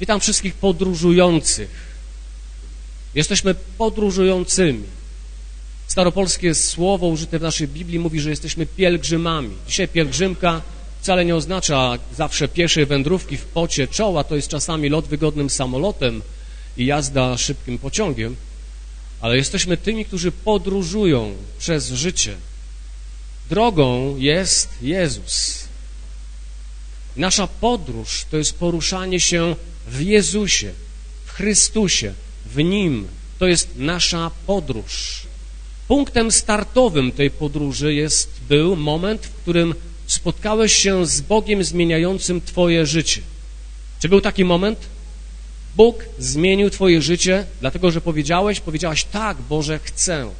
Witam wszystkich podróżujących. Jesteśmy podróżującymi. Staropolskie słowo użyte w naszej Biblii mówi, że jesteśmy pielgrzymami. Dzisiaj pielgrzymka wcale nie oznacza zawsze pieszej wędrówki w pocie czoła, to jest czasami lot wygodnym samolotem i jazda szybkim pociągiem, ale jesteśmy tymi, którzy podróżują przez życie. Drogą jest Jezus. Nasza podróż to jest poruszanie się w Jezusie, w Chrystusie, w Nim. To jest nasza podróż. Punktem startowym tej podróży jest, był moment, w którym spotkałeś się z Bogiem zmieniającym Twoje życie. Czy był taki moment? Bóg zmienił Twoje życie, dlatego że powiedziałeś, powiedziałaś, tak, Boże, chcę.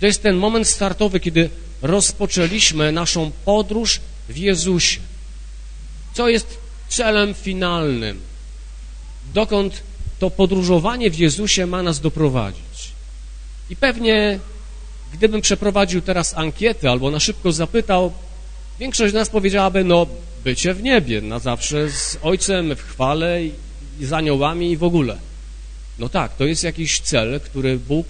To jest ten moment startowy, kiedy rozpoczęliśmy naszą podróż w Jezusie. Co jest celem finalnym? Dokąd to podróżowanie w Jezusie ma nas doprowadzić? I pewnie, gdybym przeprowadził teraz ankietę albo na szybko zapytał, większość z nas powiedziałaby, no, bycie w niebie, na zawsze z Ojcem, w chwale i z aniołami i w ogóle. No tak, to jest jakiś cel, który Bóg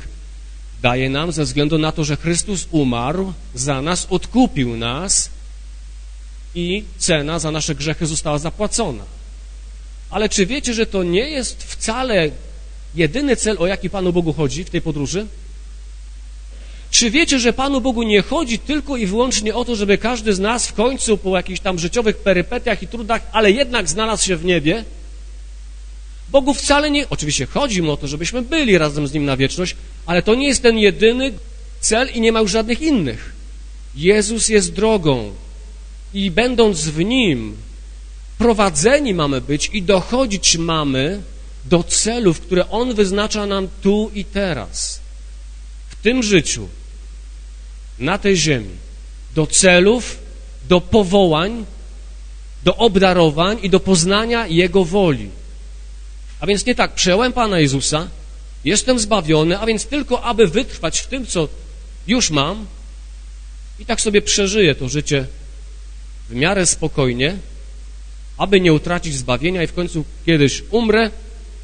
daje nam ze względu na to, że Chrystus umarł za nas, odkupił nas i cena za nasze grzechy została zapłacona. Ale czy wiecie, że to nie jest wcale jedyny cel, o jaki Panu Bogu chodzi w tej podróży? Czy wiecie, że Panu Bogu nie chodzi tylko i wyłącznie o to, żeby każdy z nas w końcu po jakichś tam życiowych perypetiach i trudach, ale jednak znalazł się w niebie? Bogu wcale nie... Oczywiście chodzi mu o to, żebyśmy byli razem z Nim na wieczność, ale to nie jest ten jedyny cel i nie ma już żadnych innych. Jezus jest drogą i będąc w Nim prowadzeni mamy być i dochodzić mamy do celów, które On wyznacza nam tu i teraz. W tym życiu, na tej ziemi, do celów, do powołań, do obdarowań i do poznania Jego woli. A więc nie tak, przejąłem Pana Jezusa, jestem zbawiony, a więc tylko aby wytrwać w tym, co już mam i tak sobie przeżyję to życie w miarę spokojnie, aby nie utracić zbawienia i w końcu kiedyś umrę,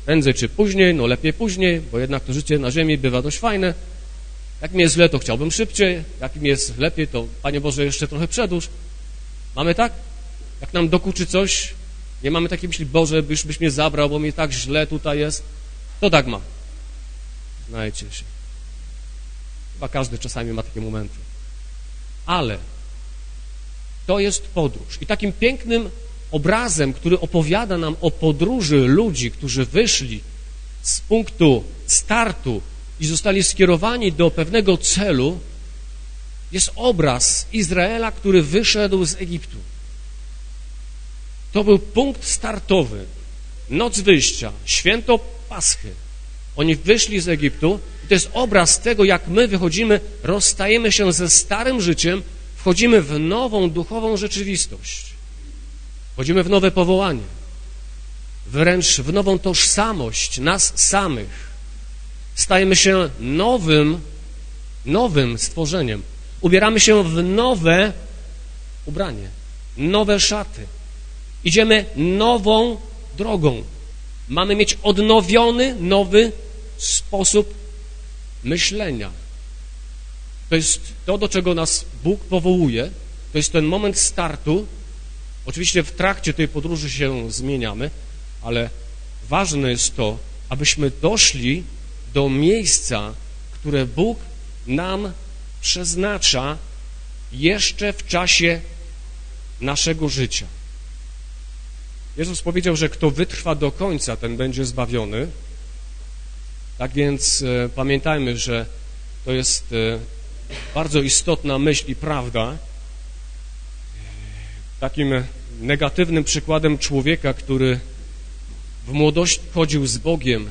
prędzej czy później, no lepiej później, bo jednak to życie na ziemi bywa dość fajne. Jak mi jest źle, to chciałbym szybciej, jak mi jest lepiej, to Panie Boże jeszcze trochę przedłuż. Mamy tak? Jak nam dokuczy coś, nie mamy takiej myśli, Boże, byś, byś mnie zabrał, bo mi tak źle tutaj jest. To tak ma. Się. Chyba każdy czasami ma takie momenty. Ale to jest podróż. I takim pięknym obrazem, który opowiada nam o podróży ludzi, którzy wyszli z punktu startu i zostali skierowani do pewnego celu, jest obraz Izraela, który wyszedł z Egiptu. To był punkt startowy, noc wyjścia, święto Paschy. Oni wyszli z Egiptu i to jest obraz tego, jak my wychodzimy, rozstajemy się ze starym życiem, wchodzimy w nową duchową rzeczywistość. Wchodzimy w nowe powołanie, wręcz w nową tożsamość nas samych. Stajemy się nowym, nowym stworzeniem. Ubieramy się w nowe ubranie, nowe szaty. Idziemy nową drogą. Mamy mieć odnowiony, nowy sposób myślenia. To jest to, do czego nas Bóg powołuje. To jest ten moment startu. Oczywiście w trakcie tej podróży się zmieniamy, ale ważne jest to, abyśmy doszli do miejsca, które Bóg nam przeznacza jeszcze w czasie naszego życia. Jezus powiedział, że kto wytrwa do końca, ten będzie zbawiony. Tak więc e, pamiętajmy, że to jest e, bardzo istotna myśl i prawda. Takim negatywnym przykładem człowieka, który w młodości chodził z Bogiem,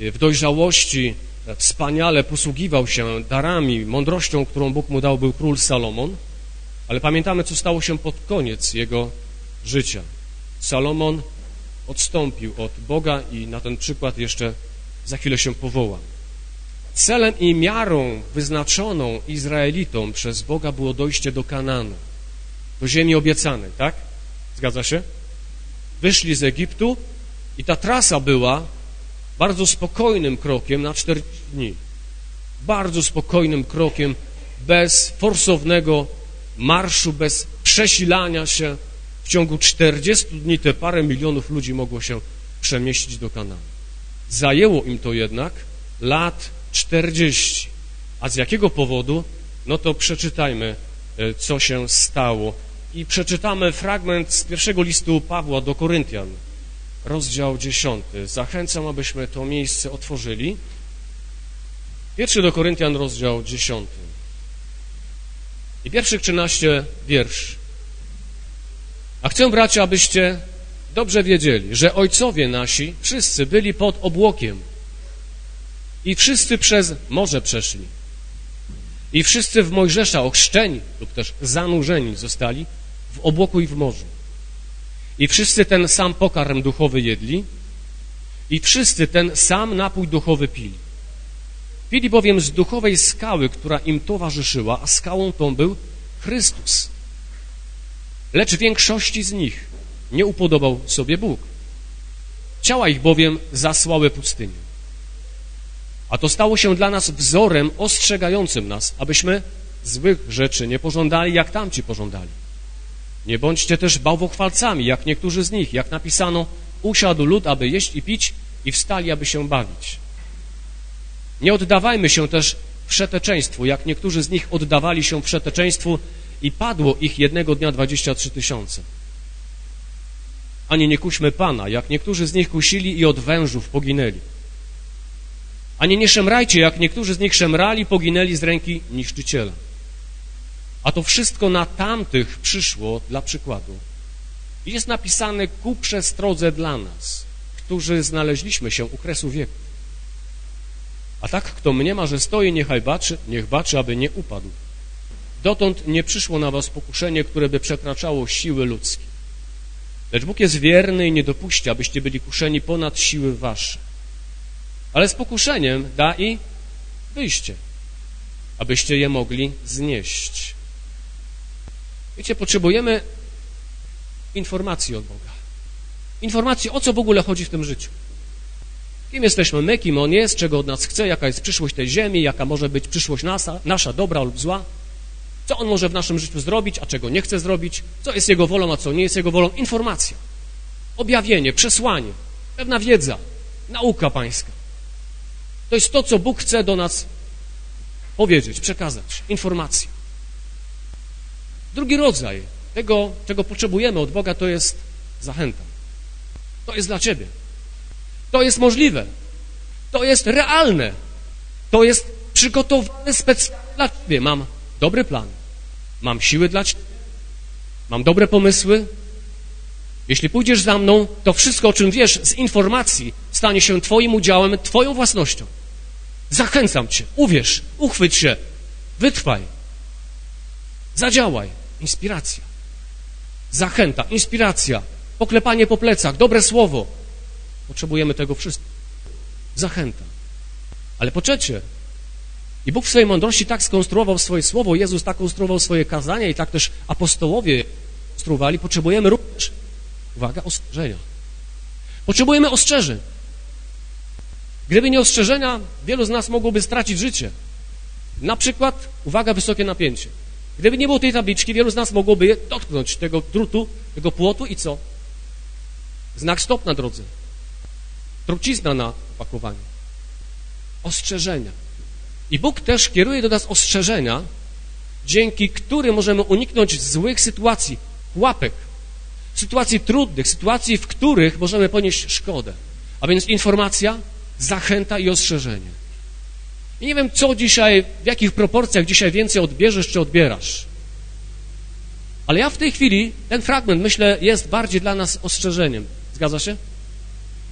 e, w dojrzałości wspaniale posługiwał się darami, mądrością, którą Bóg mu dał, był król Salomon, ale pamiętamy, co stało się pod koniec jego życia. Salomon odstąpił od Boga i na ten przykład jeszcze za chwilę się powoła. Celem i miarą wyznaczoną Izraelitom przez Boga było dojście do Kananu, do ziemi obiecanej, tak? Zgadza się? Wyszli z Egiptu I ta trasa była bardzo spokojnym krokiem na 40 dni. Bardzo spokojnym krokiem, bez forsownego marszu, bez przesilania się. W ciągu 40 dni te parę milionów ludzi mogło się przemieścić do Kananu. Zajęło im to jednak lat 40. A z jakiego powodu? No to przeczytajmy, e, co się stało. I przeczytamy fragment z pierwszego listu Pawła do Koryntian, rozdział 10. Zachęcam, abyśmy to miejsce otworzyli. Pierwszy do Koryntian, rozdział 10. I pierwszych 13 wiersz. A chcę, bracia, abyście dobrze wiedzieli, że ojcowie nasi wszyscy byli pod obłokiem i wszyscy przez morze przeszli. I wszyscy w Mojżesza ochrzczeni lub też zanurzeni zostali w obłoku i w morzu. I wszyscy ten sam pokarm duchowy jedli i wszyscy ten sam napój duchowy pili. Pili bowiem z duchowej skały, która im towarzyszyła, a skałą tą był Chrystus. Lecz większości z nich nie upodobał sobie Bóg. Ciała ich bowiem zasłały pustynię. A to stało się dla nas wzorem ostrzegającym nas, abyśmy złych rzeczy nie pożądali, jak tamci pożądali. Nie bądźcie też bałwochwalcami, jak niektórzy z nich, jak napisano, usiadł lud, aby jeść i pić i wstali, aby się bawić. Nie oddawajmy się też wszeteczeństwu, jak niektórzy z nich oddawali się wszeteczeństwu i padło ich jednego dnia 23 tysiące. Ani nie kuśmy Pana, jak niektórzy z nich kusili i od wężów poginęli. Ani nie szemrajcie, jak niektórzy z nich szemrali, poginęli z ręki niszczyciela. A to wszystko na tamtych przyszło dla przykładu. I jest napisane ku przestrodze dla nas, którzy znaleźliśmy się u kresu wieku. A tak, kto mniema, że stoi, niechaj baczy, niech baczy, aby nie upadł. Dotąd nie przyszło na was pokuszenie, które by przekraczało siły ludzkie. Lecz Bóg jest wierny i nie dopuści, abyście byli kuszeni ponad siły wasze. Ale z pokuszeniem da i wyjście, abyście je mogli znieść. Wiecie, potrzebujemy informacji od Boga. Informacji, o co w ogóle chodzi w tym życiu. Kim jesteśmy my, kim On jest, czego od nas chce, jaka jest przyszłość tej ziemi, jaka może być przyszłość nasza, nasza dobra lub zła, co On może w naszym życiu zrobić, a czego nie chce zrobić, co jest Jego wolą, a co nie jest Jego wolą. Informacja, objawienie, przesłanie, pewna wiedza, nauka pańska. To jest to, co Bóg chce do nas powiedzieć, przekazać, informacja. Drugi rodzaj tego, czego potrzebujemy od Boga, to jest zachęta. To jest dla Ciebie. To jest możliwe. To jest realne. To jest przygotowane specjalnie dla Ciebie. Mam dobry plan. Mam siły dla Ciebie. Mam dobre pomysły. Jeśli pójdziesz za mną, to wszystko, o czym wiesz z informacji, stanie się Twoim udziałem, Twoją własnością. Zachęcam Cię. Uwierz, uchwyć się, wytrwaj. Zadziałaj. Inspiracja. Zachęta, inspiracja, poklepanie po plecach, dobre słowo. Potrzebujemy tego wszystkiego. Zachęta. Ale po trzecie, i Bóg w swojej mądrości tak skonstruował swoje słowo, Jezus tak konstruował swoje kazania i tak też apostołowie konstruowali, potrzebujemy również, uwaga, ostrzeżenia. Potrzebujemy ostrzeżeń. Gdyby nie ostrzeżenia, wielu z nas mogłoby stracić życie. Na przykład, uwaga, wysokie napięcie. Gdyby nie było tej tabliczki, wielu z nas mogłoby dotknąć tego drutu, tego płotu i co? Znak stop na drodze. Trucizna na opakowaniu. Ostrzeżenia. I Bóg też kieruje do nas ostrzeżenia, dzięki którym możemy uniknąć złych sytuacji, łapek, sytuacji trudnych, sytuacji, w których możemy ponieść szkodę. A więc informacja, zachęta i ostrzeżenie. I nie wiem, co dzisiaj, w jakich proporcjach dzisiaj więcej odbierzesz, czy odbierasz. Ale ja w tej chwili, ten fragment, myślę, jest bardziej dla nas ostrzeżeniem. Zgadza się?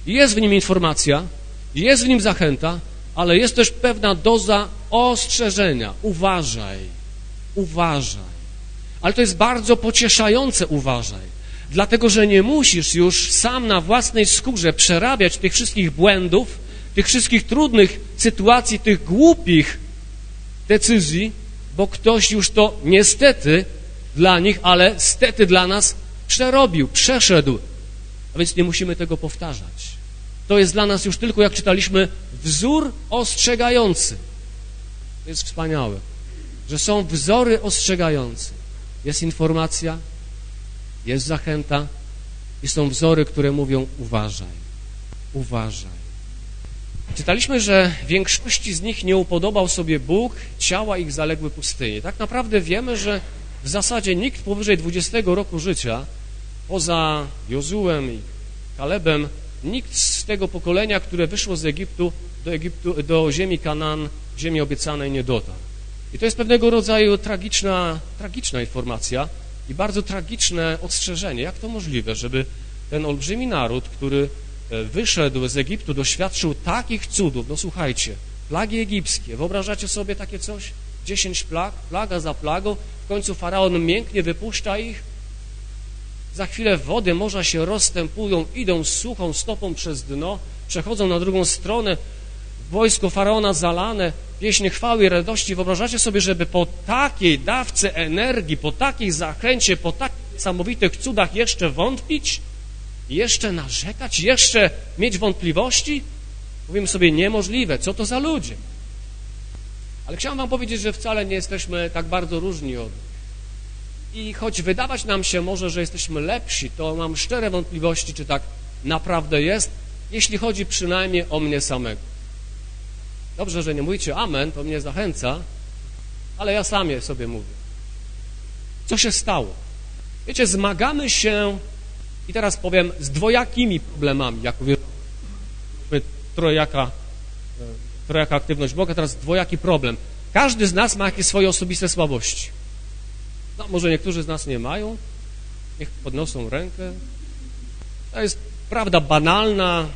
Jest w nim informacja, jest w nim zachęta, ale jest też pewna doza ostrzeżenia. Uważaj, uważaj. Ale to jest bardzo pocieszające, uważaj. Dlatego, że nie musisz już sam na własnej skórze przerabiać tych wszystkich błędów, tych wszystkich trudnych sytuacji, tych głupich decyzji, bo ktoś już to niestety dla nich, ale stety dla nas przerobił, przeszedł a więc nie musimy tego powtarzać. To jest dla nas już tylko, jak czytaliśmy, wzór ostrzegający. To jest wspaniałe, że są wzory ostrzegające. Jest informacja, jest zachęta i są wzory, które mówią uważaj, uważaj. Czytaliśmy, że większości z nich nie upodobał sobie Bóg, ciała ich zaległy pustyni. Tak naprawdę wiemy, że w zasadzie nikt powyżej 20 roku życia, poza Jozułem i Kalebem, nikt z tego pokolenia, które wyszło z Egiptu do, Egiptu, do ziemi Kanan, ziemi obiecanej, nie dotarł. I to jest pewnego rodzaju tragiczna, tragiczna informacja i bardzo tragiczne ostrzeżenie. Jak to możliwe, żeby ten olbrzymi naród, który wyszedł z Egiptu, doświadczył takich cudów, no słuchajcie, plagi egipskie, wyobrażacie sobie takie coś? Dziesięć plag, plaga za plagą, w końcu faraon mięknie wypuszcza ich, za chwilę wody morza się rozstępują, idą suchą stopą przez dno, przechodzą na drugą stronę, wojsko faraona zalane, pieśń chwały i radości. Wyobrażacie sobie, żeby po takiej dawce energii, po takiej zachęcie, po takich niesamowitych cudach jeszcze wątpić? Jeszcze narzekać? Jeszcze mieć wątpliwości? Mówimy sobie, niemożliwe. Co to za ludzie? Ale chciałem wam powiedzieć, że wcale nie jesteśmy tak bardzo różni od nich. I choć wydawać nam się może, że jesteśmy lepsi, to mam szczere wątpliwości, czy tak naprawdę jest, jeśli chodzi przynajmniej o mnie samego. Dobrze, że nie mówicie amen, to mnie zachęca, ale ja sam je sobie mówię. Co się stało? Wiecie, zmagamy się, i teraz powiem, z dwojakimi problemami, jak mówię, trojaka, trojaka aktywność Boga, teraz dwojaki problem. Każdy z nas ma jakieś swoje osobiste słabości. No, może niektórzy z nas nie mają, niech podnoszą rękę. To jest prawda banalna,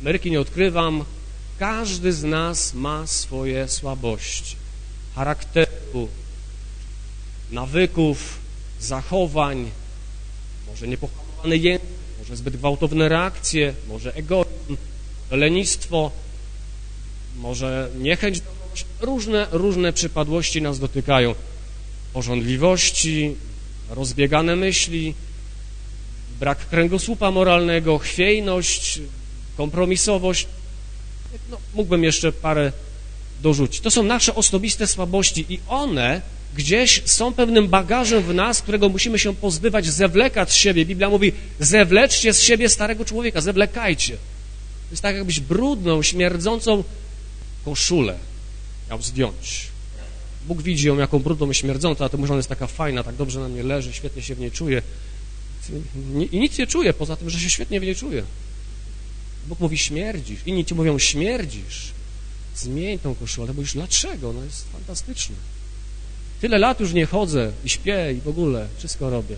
Ameryki nie odkrywam, każdy z nas ma swoje słabości charakteru, nawyków, zachowań, może niepohamowany język, może zbyt gwałtowne reakcje, może egoizm, lenistwo, może niechęć do różne, różne przypadłości nas dotykają. Porządliwości, rozbiegane myśli, brak kręgosłupa moralnego, chwiejność, kompromisowość. No, mógłbym jeszcze parę dorzucić. To są nasze osobiste słabości i one gdzieś są pewnym bagażem w nas, którego musimy się pozbywać, zewlekać z siebie. Biblia mówi, zewleczcie z siebie starego człowieka, zewlekajcie. To jest tak jakbyś brudną, śmierdzącą koszulę miał zdjąć. Bóg widzi ją jaką brudną i śmierdzącą, a to może ona jest taka fajna, tak dobrze na mnie leży, świetnie się w niej czuje. I nic nie czuje, poza tym, że się świetnie w niej czuje. Bóg mówi śmierdzisz, inni ci mówią śmierdzisz. Zmień tą koszulę, mówisz dlaczego? No jest fantastyczne. Tyle lat już nie chodzę i śpię i w ogóle wszystko robię.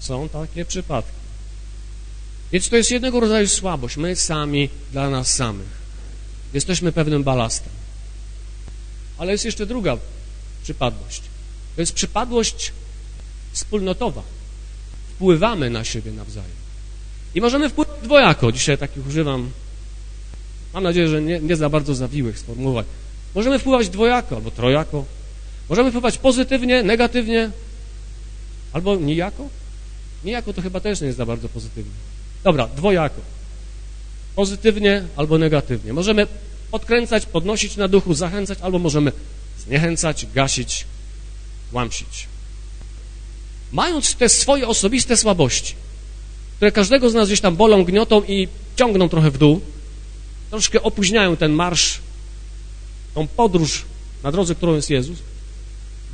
Są takie przypadki. Więc to jest jednego rodzaju słabość. My sami dla nas samych. Jesteśmy pewnym balastem. Ale jest jeszcze druga przypadłość. To jest przypadłość wspólnotowa. Wpływamy na siebie nawzajem. I możemy wpływać dwojako. Dzisiaj takich używam, mam nadzieję, że nie, nie za bardzo zawiłych sformułowań. Możemy wpływać dwojako albo trojako. Możemy wpływać pozytywnie, negatywnie, albo nijako. Nijako to chyba też nie jest za bardzo pozytywnie. Dobra, dwojako. Pozytywnie albo negatywnie. Możemy podkręcać, podnosić na duchu, zachęcać, albo możemy zniechęcać, gasić, łamsić. Mając te swoje osobiste słabości, które każdego z nas gdzieś tam bolą, gniotą i ciągną trochę w dół, troszkę opóźniają ten marsz, tą podróż na drodze, którą jest Jezus,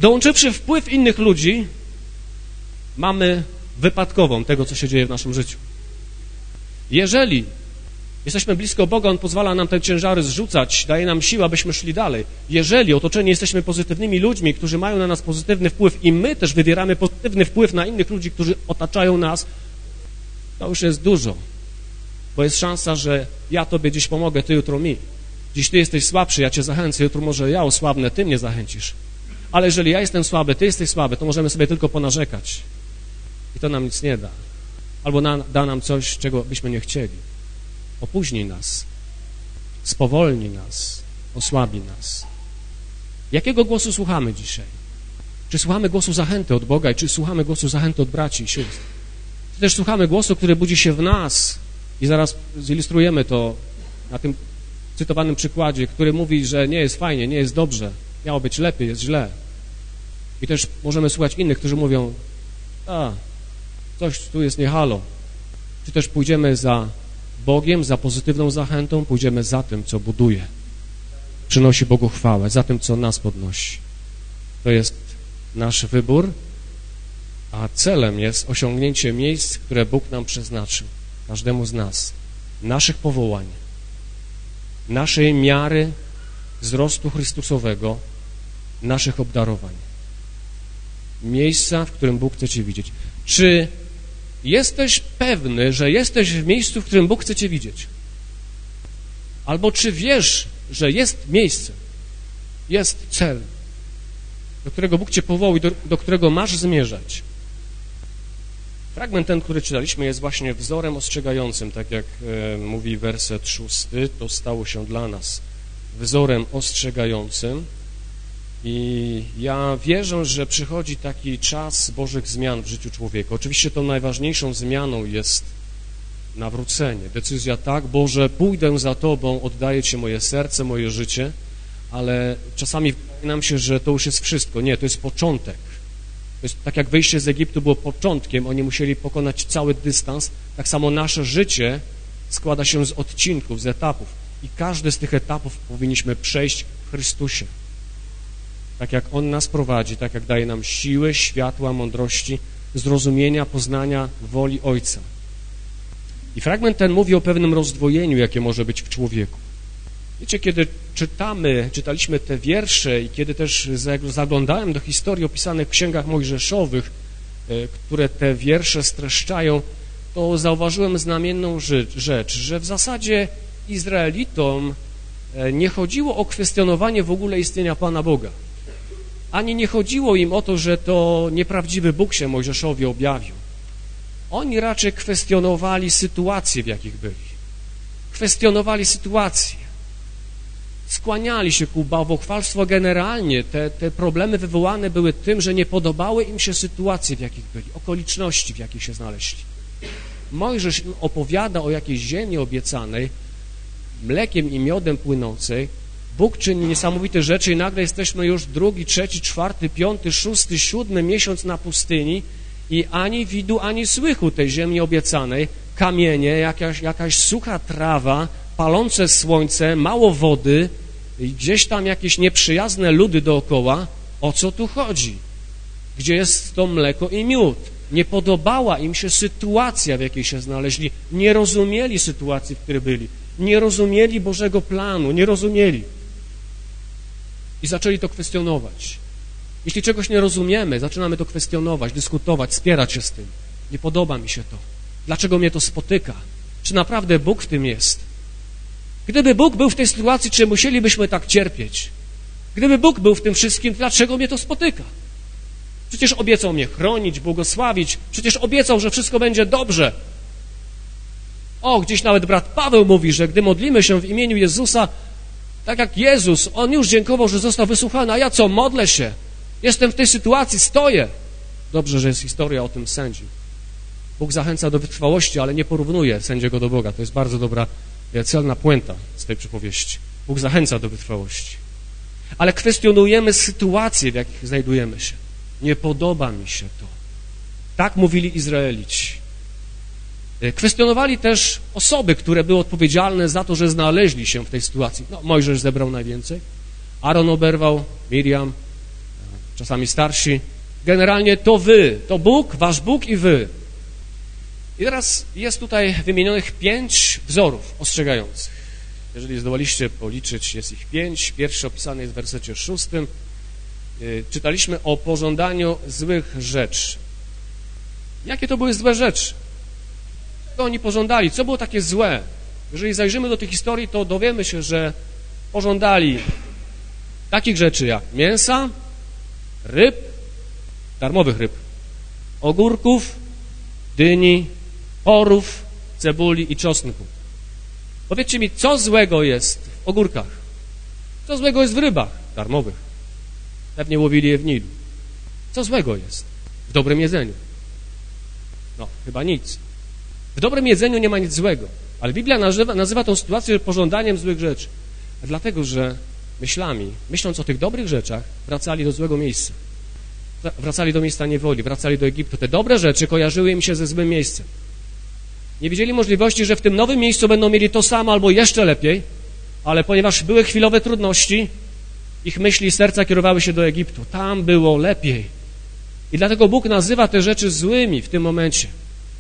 dołączywszy wpływ innych ludzi, mamy wypadkową tego, co się dzieje w naszym życiu. Jeżeli jesteśmy blisko Boga, On pozwala nam te ciężary zrzucać, daje nam siłę, abyśmy szli dalej. Jeżeli otoczeni jesteśmy pozytywnymi ludźmi, którzy mają na nas pozytywny wpływ i my też wywieramy pozytywny wpływ na innych ludzi, którzy otaczają nas, to już jest dużo. Bo jest szansa, że ja Tobie dziś pomogę, Ty jutro mi. Dziś Ty jesteś słabszy, ja Cię zachęcę, jutro może ja osłabnę, Ty mnie zachęcisz. Ale jeżeli ja jestem słaby, Ty jesteś słaby, to możemy sobie tylko ponarzekać. I to nam nic nie da. Albo na, da nam coś, czego byśmy nie chcieli. Opóźni nas, spowolni nas, osłabi nas. Jakiego głosu słuchamy dzisiaj? Czy słuchamy głosu zachęty od Boga, czy słuchamy głosu zachęty od braci i sióstr? czy też słuchamy głosu, który budzi się w nas i zaraz zilustrujemy to na tym cytowanym przykładzie, który mówi, że nie jest fajnie, nie jest dobrze, miało być lepiej, jest źle. I też możemy słuchać innych, którzy mówią, a, coś tu jest nie halo. Czy też pójdziemy za Bogiem, za pozytywną zachętą, pójdziemy za tym, co buduje, przynosi Bogu chwałę, za tym, co nas podnosi. To jest nasz wybór, a celem jest osiągnięcie miejsc, które Bóg nam przeznaczył, każdemu z nas, naszych powołań, naszej miary wzrostu Chrystusowego, naszych obdarowań. Miejsca, w którym Bóg chce Cię widzieć. Czy jesteś pewny, że jesteś w miejscu, w którym Bóg chce Cię widzieć? Albo czy wiesz, że jest miejsce, jest cel, do którego Bóg Cię powołał i do, do którego masz zmierzać? Fragment ten, który czytaliśmy, jest właśnie wzorem ostrzegającym, tak jak e, mówi werset szósty, to stało się dla nas wzorem ostrzegającym i ja wierzę, że przychodzi taki czas Bożych zmian w życiu człowieka. Oczywiście tą najważniejszą zmianą jest nawrócenie. Decyzja tak, Boże, pójdę za Tobą, oddaję Ci moje serce, moje życie, ale czasami wydaje nam się, że to już jest wszystko. Nie, to jest początek. To jest tak jak wyjście z Egiptu było początkiem, oni musieli pokonać cały dystans, tak samo nasze życie składa się z odcinków, z etapów i każdy z tych etapów powinniśmy przejść w Chrystusie. Tak jak On nas prowadzi, tak jak daje nam siły, światła, mądrości, zrozumienia, poznania woli Ojca. I fragment ten mówi o pewnym rozdwojeniu, jakie może być w człowieku. Wiecie, kiedy czytamy, czytaliśmy te wiersze i kiedy też zaglądałem do historii opisanych w księgach mojżeszowych, e, które te wiersze streszczają, to zauważyłem znamienną rzecz, że w zasadzie Izraelitom e, nie chodziło o kwestionowanie w ogóle istnienia Pana Boga. Ani nie chodziło im o to, że to nieprawdziwy Bóg się Mojżeszowi objawił. Oni raczej kwestionowali sytuacje, w jakich byli. Kwestionowali sytuacje skłaniali się ku bałwochwalstwu generalnie. Te, te problemy wywołane były tym, że nie podobały im się sytuacje, w jakich byli, okoliczności, w jakich się znaleźli. Mojżesz opowiada o jakiejś ziemi obiecanej, mlekiem i miodem płynącej. Bóg czyni niesamowite rzeczy i nagle jesteśmy już drugi, trzeci, czwarty, piąty, szósty, siódmy miesiąc na pustyni i ani widu, ani słychu tej ziemi obiecanej. Kamienie, jakaś, jakaś sucha trawa, palące słońce, mało wody, gdzieś tam jakieś nieprzyjazne ludy dookoła. O co tu chodzi? Gdzie jest to mleko i miód? Nie podobała im się sytuacja, w jakiej się znaleźli. Nie rozumieli sytuacji, w której byli. Nie rozumieli Bożego planu, nie rozumieli. I zaczęli to kwestionować. Jeśli czegoś nie rozumiemy, zaczynamy to kwestionować, dyskutować, spierać się z tym. Nie podoba mi się to. Dlaczego mnie to spotyka? Czy naprawdę Bóg w tym jest? Gdyby Bóg był w tej sytuacji, czy musielibyśmy tak cierpieć? Gdyby Bóg był w tym wszystkim, dlaczego mnie to spotyka? Przecież obiecał mnie chronić, błogosławić, przecież obiecał, że wszystko będzie dobrze. O, gdzieś nawet brat Paweł mówi, że gdy modlimy się w imieniu Jezusa, tak jak Jezus, On już dziękował, że został wysłuchany, a ja co, modlę się, jestem w tej sytuacji, stoję. Dobrze, że jest historia o tym sędzi. Bóg zachęca do wytrwałości, ale nie porównuje sędziego do Boga. To jest bardzo dobra celna puenta z tej przypowieści. Bóg zachęca do wytrwałości. Ale kwestionujemy sytuację, w jakich znajdujemy się. Nie podoba mi się to. Tak mówili Izraelici. E, kwestionowali też osoby, które były odpowiedzialne za to, że znaleźli się w tej sytuacji. No, Mojżesz zebrał najwięcej, Aaron oberwał, Miriam, e, czasami starsi. Generalnie to wy, to Bóg, wasz Bóg i wy. I teraz jest tutaj wymienionych pięć wzorów ostrzegających. Jeżeli zdołaliście policzyć, jest ich pięć. Pierwszy opisany jest w wersecie szóstym. Y, czytaliśmy o pożądaniu złych rzeczy. Jakie to były złe rzeczy? Co oni pożądali? Co było takie złe? Jeżeli zajrzymy do tej historii, to dowiemy się, że pożądali takich rzeczy jak mięsa, ryb, darmowych ryb, ogórków, dyni, porów, cebuli i czosnku. Powiedzcie mi, co złego jest w ogórkach? Co złego jest w rybach darmowych? Pewnie łowili je w Nilu. Co złego jest w dobrym jedzeniu? No, chyba nic. W dobrym jedzeniu nie ma nic złego, ale Biblia nazywa, nazywa tą sytuację pożądaniem złych rzeczy. Dlatego, że myślami, myśląc o tych dobrych rzeczach, wracali do złego miejsca. Wracali do miejsca niewoli, wracali do Egiptu. Te dobre rzeczy kojarzyły im się ze złym miejscem. Nie widzieli możliwości, że w tym nowym miejscu będą mieli to samo albo jeszcze lepiej, ale ponieważ były chwilowe trudności, ich myśli i serca kierowały się do Egiptu. Tam było lepiej. I dlatego Bóg nazywa te rzeczy złymi w tym momencie,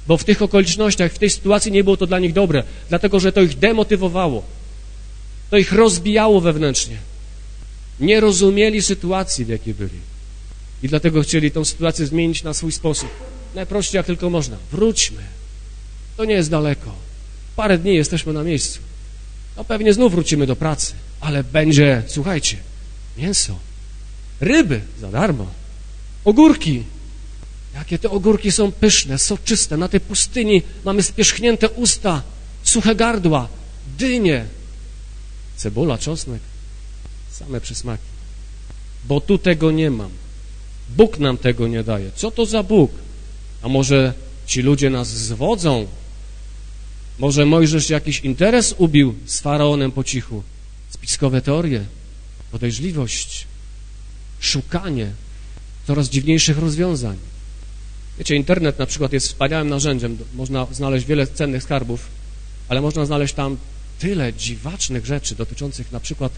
bo w tych okolicznościach, w tej sytuacji nie było to dla nich dobre, dlatego że to ich demotywowało, to ich rozbijało wewnętrznie. Nie rozumieli sytuacji, w jakiej byli. I dlatego chcieli tę sytuację zmienić na swój sposób. Najprościej jak tylko można. Wróćmy. To nie jest daleko. Parę dni jesteśmy na miejscu. No pewnie znów wrócimy do pracy, ale będzie, słuchajcie, mięso, ryby za darmo, ogórki. Jakie te ogórki są pyszne, soczyste. Na tej pustyni mamy spierzchnięte usta, suche gardła, dynie, cebula, czosnek, same przysmaki. Bo tu tego nie mam. Bóg nam tego nie daje. Co to za Bóg? A może ci ludzie nas zwodzą? Może Mojżesz jakiś interes ubił z Faraonem po cichu? Spiskowe teorie, podejrzliwość, szukanie coraz dziwniejszych rozwiązań. Wiecie, internet na przykład jest wspaniałym narzędziem. Można znaleźć wiele cennych skarbów, ale można znaleźć tam tyle dziwacznych rzeczy dotyczących na przykład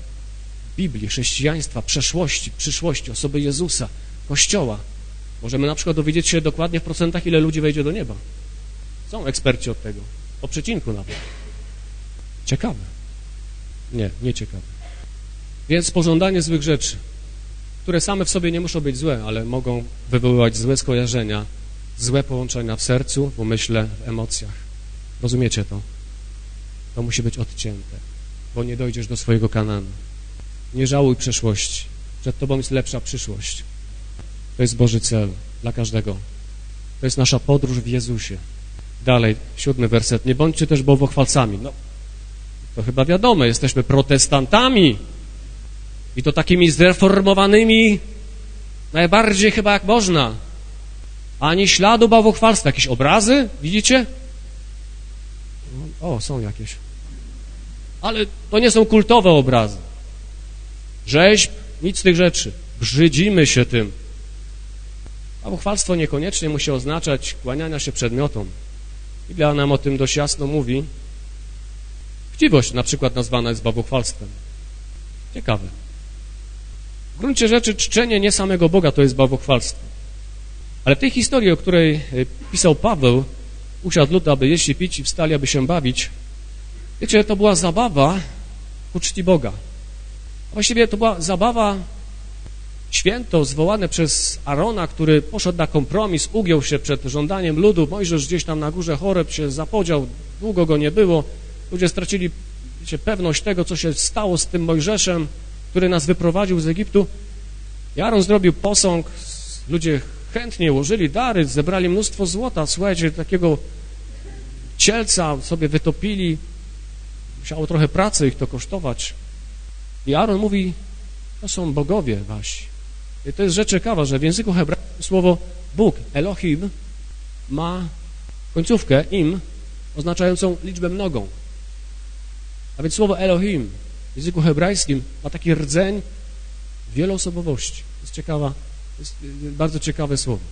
Biblii, chrześcijaństwa, przeszłości, przyszłości, osoby Jezusa, Kościoła. Możemy na przykład dowiedzieć się dokładnie w procentach, ile ludzi wejdzie do nieba. Są eksperci od tego. O przecinku nawet. Ciekawe. Nie, nie ciekawe. Więc pożądanie złych rzeczy, które same w sobie nie muszą być złe, ale mogą wywoływać złe skojarzenia, złe połączenia w sercu, w umyśle, w emocjach. Rozumiecie to? To musi być odcięte, bo nie dojdziesz do swojego kananu. Nie żałuj przeszłości. Przed tobą jest lepsza przyszłość. To jest Boży cel dla każdego. To jest nasza podróż w Jezusie. Dalej, siódmy werset. Nie bądźcie też bałwochwalcami. No, to chyba wiadomo, jesteśmy protestantami i to takimi zreformowanymi najbardziej chyba jak można. Ani śladu bałwochwalstwa. Jakieś obrazy, widzicie? O, są jakieś. Ale to nie są kultowe obrazy. Rzeźb, nic z tych rzeczy. Brzydzimy się tym. Bałwochwalstwo niekoniecznie musi oznaczać kłaniania się przedmiotom. Biblia nam o tym dość jasno mówi. Chciwość na przykład nazwana jest bałwochwalstwem. Ciekawe. W gruncie rzeczy czczenie nie samego Boga to jest bałwochwalstwo. Ale w tej historii, o której e, pisał Paweł, usiadł lud, aby jeść i pić i wstali, aby się bawić, wiecie, to była zabawa ku czci Boga. Właściwie to była zabawa święto zwołane przez Arona, który poszedł na kompromis, ugiął się przed żądaniem ludu. Mojżesz gdzieś tam na górze Choreb się zapodział, długo go nie było. Ludzie stracili wiecie, pewność tego, co się stało z tym Mojżeszem, który nas wyprowadził z Egiptu. I Aaron zrobił posąg, ludzie chętnie łożyli dary, zebrali mnóstwo złota. Słuchajcie, takiego cielca sobie wytopili. Musiało trochę pracy ich to kosztować. I Aaron mówi, to są bogowie wasi. I to jest rzecz ciekawa, że w języku hebrajskim słowo Bóg, Elohim, ma końcówkę im oznaczającą liczbę mnogą. A więc słowo Elohim w języku hebrajskim ma taki rdzeń wieloosobowości. To jest ciekawa, bardzo ciekawe słowo.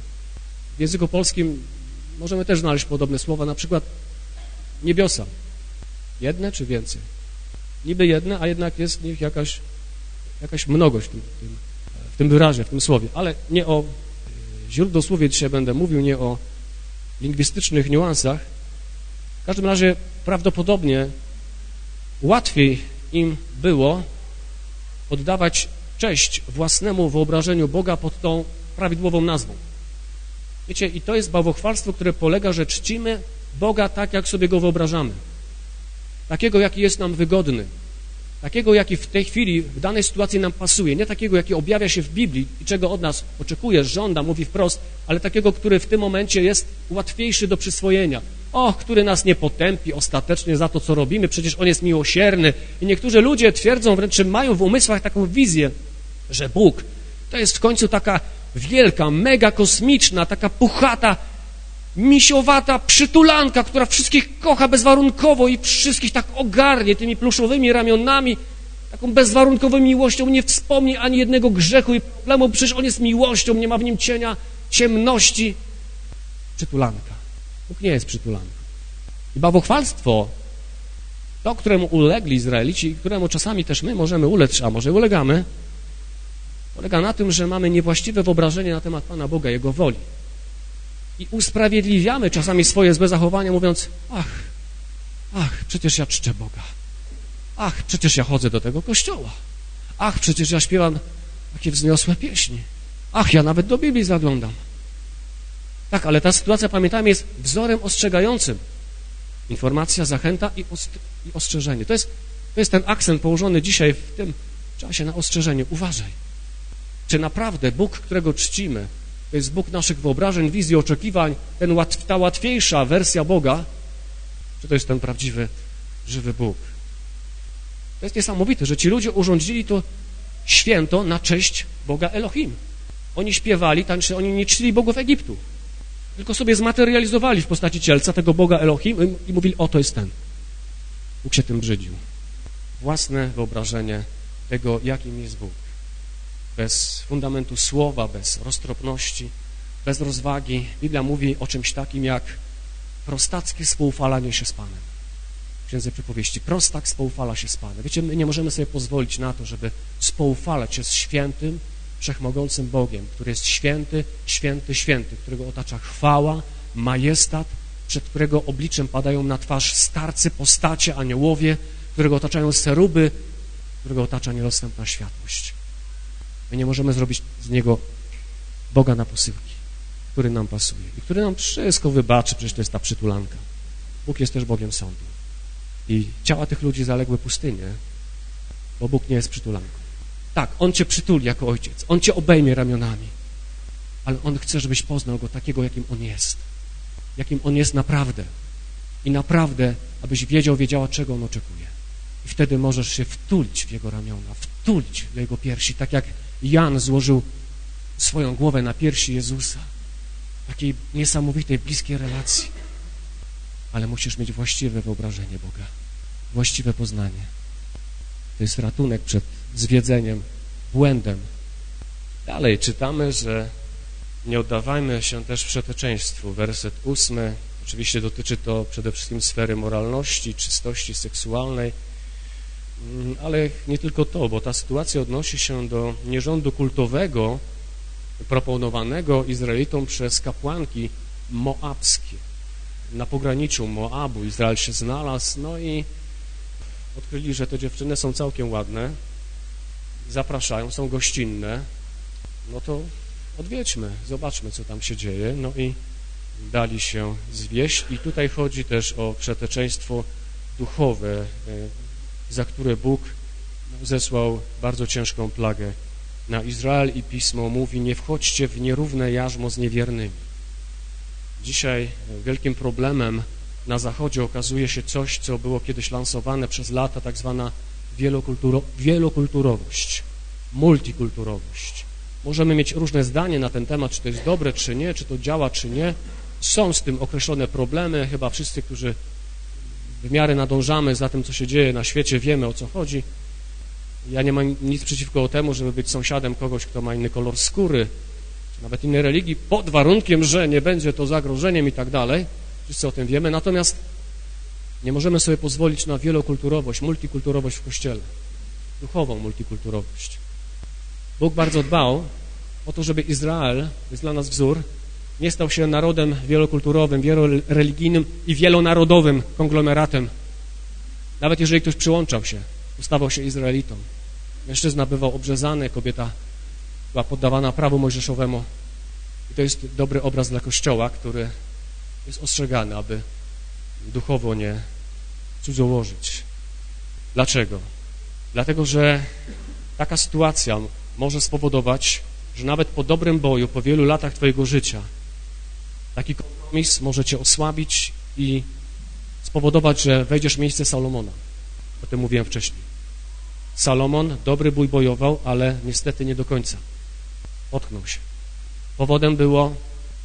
W języku polskim możemy też znaleźć podobne słowa, na przykład niebiosa. Jedne czy więcej? Niby jedne, a jednak jest w nich jakaś, jakaś mnogość w tym, w tym w tym wyrazie, w tym słowie, ale nie o e, źródłosłowie dzisiaj będę mówił, nie o lingwistycznych niuansach. W każdym razie prawdopodobnie łatwiej im było oddawać cześć własnemu wyobrażeniu Boga pod tą prawidłową nazwą. Wiecie, i to jest bałwochwalstwo, które polega, że czcimy Boga tak, jak sobie Go wyobrażamy. Takiego, jaki jest nam wygodny, takiego, jaki w tej chwili, w danej sytuacji nam pasuje, nie takiego, jaki objawia się w Biblii i czego od nas oczekuje, żąda, mówi wprost, ale takiego, który w tym momencie jest łatwiejszy do przyswojenia. Och, który nas nie potępi ostatecznie za to, co robimy, przecież On jest miłosierny. I niektórzy ludzie twierdzą, wręcz mają w umysłach taką wizję, że Bóg to jest w końcu taka wielka, mega kosmiczna, taka puchata misiowata przytulanka, która wszystkich kocha bezwarunkowo i wszystkich tak ogarnie tymi pluszowymi ramionami, taką bezwarunkową miłością, nie wspomni ani jednego grzechu i problemu, przecież On jest miłością, nie ma w Nim cienia ciemności. Przytulanka. Bóg nie jest przytulanką. I bałwochwalstwo, to, któremu ulegli Izraelici któremu czasami też my możemy ulec, a może ulegamy, polega na tym, że mamy niewłaściwe wyobrażenie na temat Pana Boga, Jego woli. I usprawiedliwiamy czasami swoje złe zachowania, mówiąc, ach, ach, przecież ja czczę Boga. Ach, przecież ja chodzę do tego kościoła. Ach, przecież ja śpiewam takie wzniosłe pieśni. Ach, ja nawet do Biblii zaglądam. Tak, ale ta sytuacja, pamiętajmy, jest wzorem ostrzegającym. Informacja, zachęta i, i ostrzeżenie. To jest, to jest ten akcent położony dzisiaj w tym czasie na ostrzeżenie. Uważaj. Czy naprawdę Bóg, którego czcimy, to jest Bóg naszych wyobrażeń, wizji, oczekiwań, ten ta łatwiejsza wersja Boga, czy to jest ten prawdziwy, żywy Bóg? To jest niesamowite, że ci ludzie urządzili to święto na cześć Boga Elohim. Oni śpiewali, oni nie czcili bogów Egiptu, tylko sobie zmaterializowali w postaci cielca tego Boga Elohim i mówili, o to jest ten. Bóg się tym brzydził. Własne wyobrażenie tego, jakim jest Bóg. Bez fundamentu słowa, bez roztropności, bez rozwagi. Biblia mówi o czymś takim jak prostackie współfalanie się z Panem. W Księdze Przypowieści. Prostak współfala się z Panem. Wiecie, my nie możemy sobie pozwolić na to, żeby współfalać się z świętym, wszechmogącym Bogiem, który jest święty, święty, święty, którego otacza chwała, majestat, przed którego obliczem padają na twarz starcy, postacie, aniołowie, którego otaczają seruby, którego otacza niedostępna światłość. My nie możemy zrobić z niego Boga na posyłki, który nam pasuje i który nam wszystko wybaczy, przecież to jest ta przytulanka. Bóg jest też Bogiem sądu. I ciała tych ludzi zaległy pustynię, bo Bóg nie jest przytulanką. Tak, On cię przytuli jako ojciec, On cię obejmie ramionami, ale On chce, żebyś poznał Go takiego, jakim On jest, jakim On jest naprawdę i naprawdę, abyś wiedział, wiedziała, czego On oczekuje. I wtedy możesz się wtulić w Jego ramiona, wtulić w Jego piersi, tak jak Jan złożył swoją głowę na piersi Jezusa. Takiej niesamowitej, bliskiej relacji. Ale musisz mieć właściwe wyobrażenie Boga, właściwe poznanie. To jest ratunek przed zwiedzeniem, błędem. Dalej czytamy, że nie oddawajmy się też przeteczeństwu. Werset ósmy, oczywiście dotyczy to przede wszystkim sfery moralności, czystości seksualnej, mm, ale nie tylko to, bo ta sytuacja odnosi się do nierządu kultowego proponowanego Izraelitom przez kapłanki moabskie. Na pograniczu Moabu Izrael się znalazł, no i odkryli, że te dziewczyny są całkiem ładne, zapraszają, są gościnne, no to odwiedźmy, zobaczmy, co tam się dzieje. No i dali się zwieść. I tutaj chodzi też o przeteczeństwo duchowe, e, za które Bóg zesłał bardzo ciężką plagę na Izrael i Pismo mówi, nie wchodźcie w nierówne jarzmo z niewiernymi. Dzisiaj wielkim problemem na Zachodzie okazuje się coś, co było kiedyś lansowane przez lata, tak zwana wielokulturo wielokulturowość, multikulturowość. Możemy mieć różne zdanie na ten temat, czy to jest dobre, czy nie, czy to działa, czy nie. Są z tym określone problemy. Chyba wszyscy, którzy w miarę nadążamy za tym, co się dzieje na świecie, wiemy, o co chodzi. Ja nie mam nic przeciwko temu, żeby być sąsiadem kogoś, kto ma inny kolor skóry, czy nawet innej religii, pod warunkiem, że nie będzie to zagrożeniem i tak dalej. Wszyscy o tym wiemy. Natomiast nie możemy sobie pozwolić na wielokulturowość, multikulturowość w Kościele, duchową multikulturowość. Bóg bardzo dbał o to, żeby Izrael, jest dla nas wzór, nie stał się narodem wielokulturowym, wieloreligijnym i wielonarodowym konglomeratem. Nawet jeżeli ktoś przyłączał się, ustawał się Izraelitą. Mężczyzna bywał obrzezany, kobieta była poddawana prawu mojżeszowemu. I to jest dobry obraz dla Kościoła, który jest ostrzegany, aby duchowo nie cudzołożyć. Dlaczego? Dlatego, że taka sytuacja może spowodować, że nawet po dobrym boju, po wielu latach Twojego życia, taki kompromis może Cię osłabić i spowodować, że wejdziesz w miejsce Salomona. O tym mówiłem wcześniej. Salomon dobry bój bojował, ale niestety nie do końca. Potknął się. Powodem było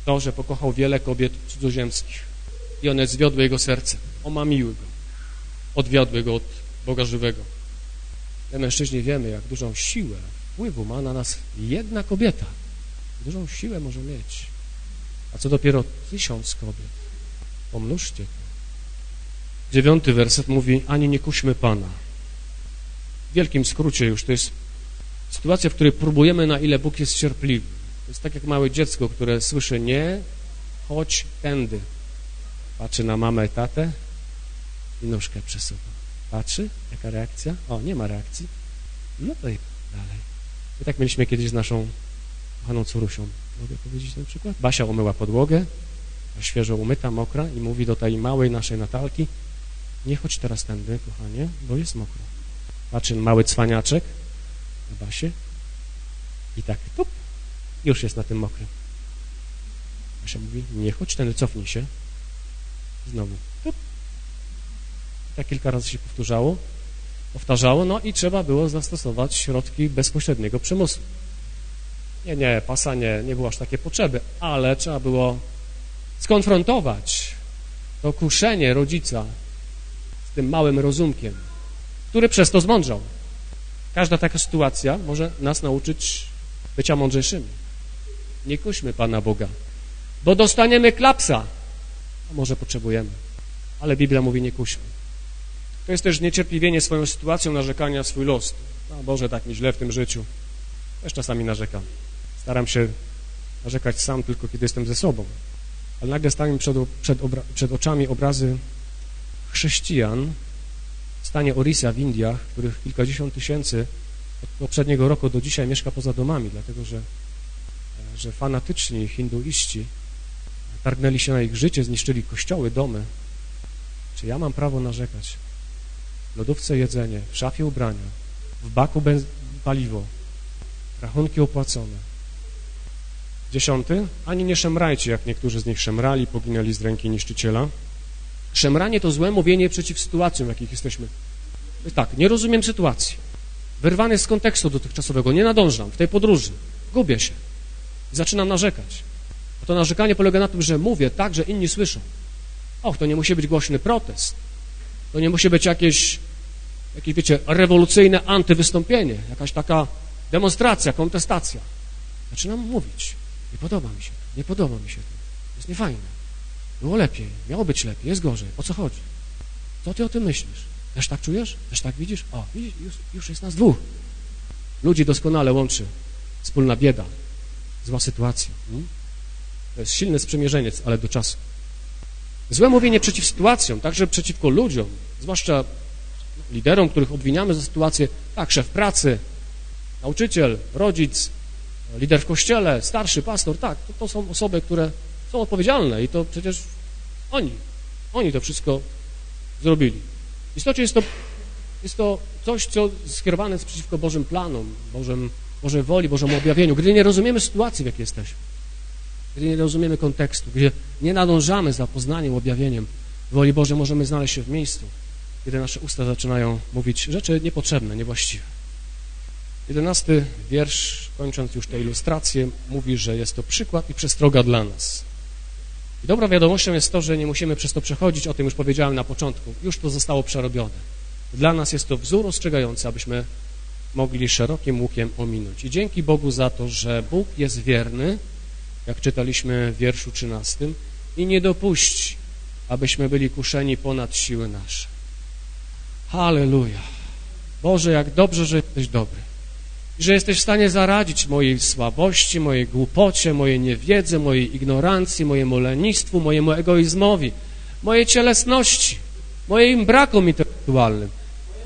To, że pokochał wiele kobiet cudzoziemskich i one zwiodły jego serce, omamiły go, odwiodły go od Boga żywego. My mężczyźni wiemy, jak dużą siłę wpływu ma na nas jedna kobieta. Dużą siłę może mieć. A co dopiero tysiąc kobiet. Pomnóżcie to. Dziewiąty werset mówi, ani nie kuśmy Pana. W wielkim skrócie już to jest sytuacja, w której próbujemy, na ile Bóg jest cierpliwy. To jest tak jak małe dziecko, które słyszy nie, chodź tędy. Patrzy na mamę i tatę nóżkę przesuwa. Patrzy, jaka reakcja? O, nie ma reakcji. No to i dalej. I tak mieliśmy kiedyś z naszą kochaną córusią. Mogę powiedzieć ten przykład? Basia umyła podłogę, świeżo umyta, mokra i mówi do tej małej naszej Natalki nie chodź teraz tędy, kochanie, bo jest mokro. Patrzy mały cwaniaczek na Basie i tak, tup, już jest na tym mokrym. Basia mówi, nie chodź tędy, cofnij się. Znowu, tup. Tak kilka razy się powtórzało, powtarzało, no i trzeba było zastosować środki bezpośredniego przymusu. Nie, nie, pasa nie, nie było aż takie potrzeby, ale trzeba było skonfrontować to kuszenie rodzica z tym małym rozumkiem, który przez to zmądrzał. Każda taka sytuacja może nas nauczyć bycia mądrzejszymi. Nie kuśmy Pana Boga, bo dostaniemy klapsa. A może potrzebujemy, ale Biblia mówi nie kuśmy. To jest też niecierpliwienie swoją sytuacją, narzekania swój los. No Boże, tak mi źle w tym życiu. Też czasami narzekam. Staram się narzekać sam tylko, kiedy jestem ze sobą. Ale nagle stają przed, przed, przed oczami obrazy chrześcijan w stanie Orissa w Indiach, których kilkadziesiąt tysięcy od poprzedniego roku do dzisiaj mieszka poza domami, dlatego że, że fanatyczni hinduiści targnęli się na ich życie, zniszczyli kościoły, domy. Czy ja mam prawo narzekać? Lodówce jedzenie, w szafie ubrania, w baku paliwo, rachunki opłacone. Dziesiąty, ani nie szemrajcie, jak niektórzy z nich szemrali, poginęli z ręki niszczyciela. Szemranie to złe mówienie przeciw sytuacjom, w jakich jesteśmy. Tak, nie rozumiem sytuacji. Wyrwany z kontekstu dotychczasowego, nie nadążam w tej podróży, gubię się. Zaczynam narzekać. A to narzekanie polega na tym, że mówię tak, że inni słyszą. Och, to nie musi być głośny protest. To nie musi być jakieś, jakieś wiecie, rewolucyjne antywystąpienie, jakaś taka demonstracja, kontestacja. Zaczynam mówić. Nie podoba mi się to, nie podoba mi się to. Jest niefajne. Było lepiej, miało być lepiej, jest gorzej. O co chodzi? Co ty o tym myślisz? Też tak czujesz? Też tak widzisz? O, widzisz, już, już jest nas dwóch. Ludzi doskonale łączy wspólna bieda, zła sytuacja. Hmm? To jest silne sprzymierzeniec, ale do czasu. Złe mówienie przeciw sytuacjom, także przeciwko ludziom, zwłaszcza liderom, których obwiniamy za sytuację, tak, szef pracy, nauczyciel, rodzic, lider w kościele, starszy pastor, tak, to, to są osoby, które są odpowiedzialne i to przecież oni, oni to wszystko zrobili. W istocie jest to, jest to coś, co skierowane jest przeciwko Bożym planom, Bożym, Bożej woli, Bożemu objawieniu. Gdy nie rozumiemy sytuacji, w jakiej jesteśmy, gdy nie rozumiemy kontekstu, gdy nie nadążamy za poznaniem, objawieniem woli Bożej, możemy znaleźć się w miejscu, kiedy nasze usta zaczynają mówić rzeczy niepotrzebne, niewłaściwe. Jedenasty wiersz, kończąc już tę ilustrację, mówi, że jest to przykład i przestroga dla nas. I dobrą wiadomością jest to, że nie musimy przez to przechodzić, o tym już powiedziałem na początku. Już to zostało przerobione. Dla nas jest to wzór ostrzegający, abyśmy mogli szerokim łukiem ominąć. I dzięki Bogu za to, że Bóg jest wierny, jak czytaliśmy w wierszu 13, i nie dopuści, abyśmy byli kuszeni ponad siły nasze. Halleluja. Boże, jak dobrze, że jesteś dobry że jesteś w stanie zaradzić mojej słabości, mojej głupocie, mojej niewiedzy, mojej ignorancji, mojemu lenistwu, mojemu egoizmowi, mojej cielesności, moim brakom intelektualnym,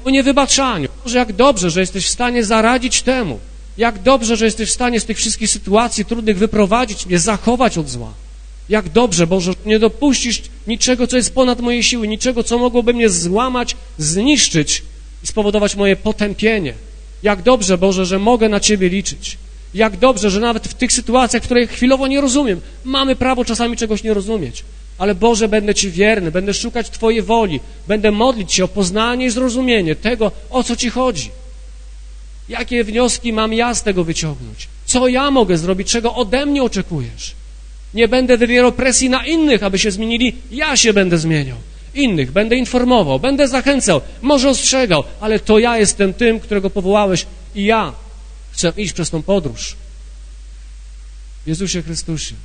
o niewybaczaniu. Boże, jak dobrze, że jesteś w stanie zaradzić temu. Jak dobrze, że jesteś w stanie z tych wszystkich sytuacji trudnych wyprowadzić mnie, zachować od zła. Jak dobrze, Boże, że nie dopuścisz niczego, co jest ponad moje siły, niczego, co mogłoby mnie złamać, zniszczyć i spowodować moje potępienie. Jak dobrze, Boże, że mogę na Ciebie liczyć. Jak dobrze, że nawet w tych sytuacjach, w których chwilowo nie rozumiem, mamy prawo czasami czegoś nie rozumieć. Ale Boże, będę Ci wierny, będę szukać Twojej woli, będę modlić się o poznanie i zrozumienie tego, o co Ci chodzi. Jakie wnioski mam ja z tego wyciągnąć? Co ja mogę zrobić, czego ode mnie oczekujesz? Nie będę wywierał presji na innych, aby się zmienili. Ja się będę zmieniał. Innych będę informował, będę zachęcał, może ostrzegał, ale to ja jestem tym, którego powołałeś i ja chcę iść przez tą podróż. Jezusie Chrystusie,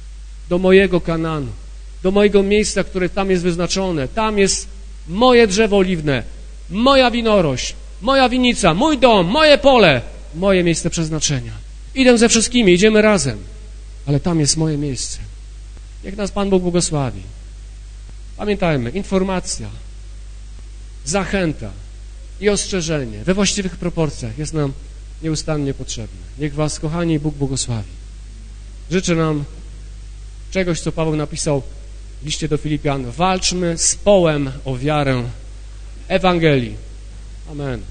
do mojego Kananu, do mojego miejsca, które tam jest wyznaczone. Tam jest moje drzewo oliwne, moja winorość, moja winica, mój dom, moje pole, moje miejsce przeznaczenia. Idę ze wszystkimi, idziemy razem, ale tam jest moje miejsce. Niech nas Pan Bóg błogosławi. Pamiętajmy, informacja, zachęta i ostrzeżenie we właściwych proporcjach jest nam nieustannie potrzebne. Niech Was, kochani, Bóg błogosławi. Życzę nam czegoś, co Paweł napisał w liście do Filipian. Walczmy z połem o wiarę Ewangelii. Amen.